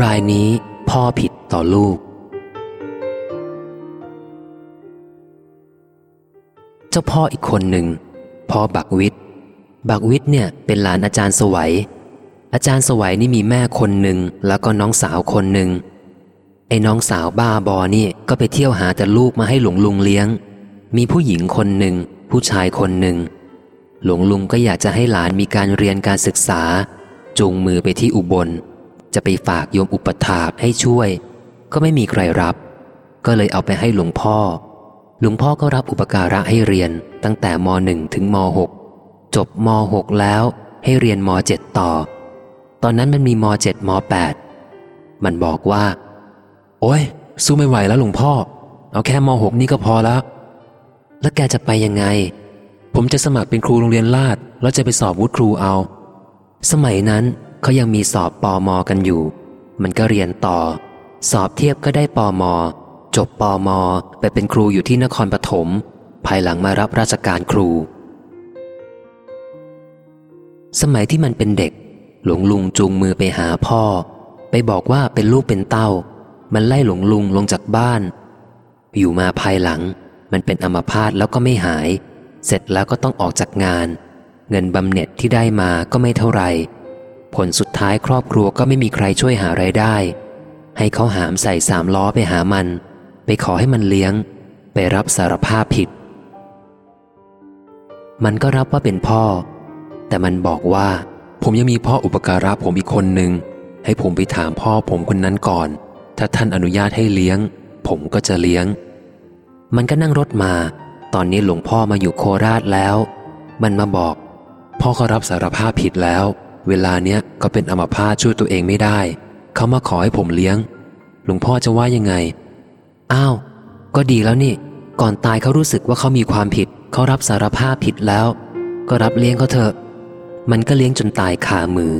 รายนี้พ่อผิดต่อลูก เจ้าพ่ออีกคนหนึ่งพ่อบักวิทย์บักวิทย์เนี่ยเป็นหลานอาจารย์สวัย อาจารย์สวัยนี่มีแม่คนหนึ่งแล้วก็น้องสาวคนหนึ่งไอ้น้องสาวบ้าบอนี่ก็ไปเที่ยวหาแต่ลูกมาให้หลวงลุงเลี้ยง มีผู้หญิงคนหนึ่งผู้ชายคนหนึ่งหลวงลุงก็อยากจะให้หลานมีการเรียนการศึกษา จูงมือไปที่อุบล จะไปฝากโยมอุปถากให้ช่วย ก็ไม่มีใครรับ ก็เลยเอาไปให้หลวงพ่อ หลวงพ่อก็รับอุปการะให้เรียนตั้งแต่ม .1 ถึงม .6 จบม .6 แล้วให้เรียนม .7 ต่อ ตอนนั้นมันมีม .7 ม .8 มันบอกว่า โอ้ยสู้ไม่ไหวแล้วหลวงพ่อ เอาแค่ม .6 นี่ก็พอแล้ว แล้วแกจะไปยังไง ผมจะสมัครเป็นครูโรงเรียนลาดแล้วจะไปสอบวุฒิครูเอา สมัยนั้น เขายังมีสอบปอมอกันอยู่ มันก็เรียนต่อ สอบเทียบก็ได้ปอมอจบปอมอไปเป็นครูอยู่ที่นครปฐมภายหลังมารับราชการครู สมัยที่มันเป็นเด็ก หลวงลุงจูงมือไปหาพ่อ ไปบอกว่าเป็นลูกเป็นเต้า มันไล่หลวงลุงลงจากบ้าน อยู่มาภายหลัง มันเป็นอัมพาตแล้วก็ไม่หาย เสร็จแล้วก็ต้องออกจากงาน เงินบำเหน็จที่ได้มาก็ไม่เท่าไหร่ ผลสุดท้ายครอบครัวก็ไม่มีใครช่วยหาไรายได้ ให้เขาหามใส่สามล้อไปหามัน ไปขอให้มันเลี้ยง ไปรับสารภาพผิด มันก็รับว่าเป็นพ่อ แต่มันบอกว่า ผมยังมีพ่ออุปการะผมอีกคนหนึ่งให้ผมไปถามพ่อผมคนนั้นก่อน ถ้าท่านอนุญาตให้เลี้ยง ผมก็จะเลี้ยง มันก็นั่งรถมา ตอนนี้หลวงพ่อมาอยู่โคราชแล้ว มันมาบอก พ่อก็รับสารภาพผิดแล้ว เวลาเนี้ยก็เป็นอัมพาตช่วยตัวเองไม่ได้ เขามาขอให้ผมเลี้ยง หลวงพ่อจะว่ายังไง อ้าว ก็ดีแล้วนี่ ก่อนตายเขารู้สึกว่าเขามีความผิด เขารับสารภาพผิดแล้ว ก็รับเลี้ยงเขาเถอะ มันก็เลี้ยงจนตายคามือ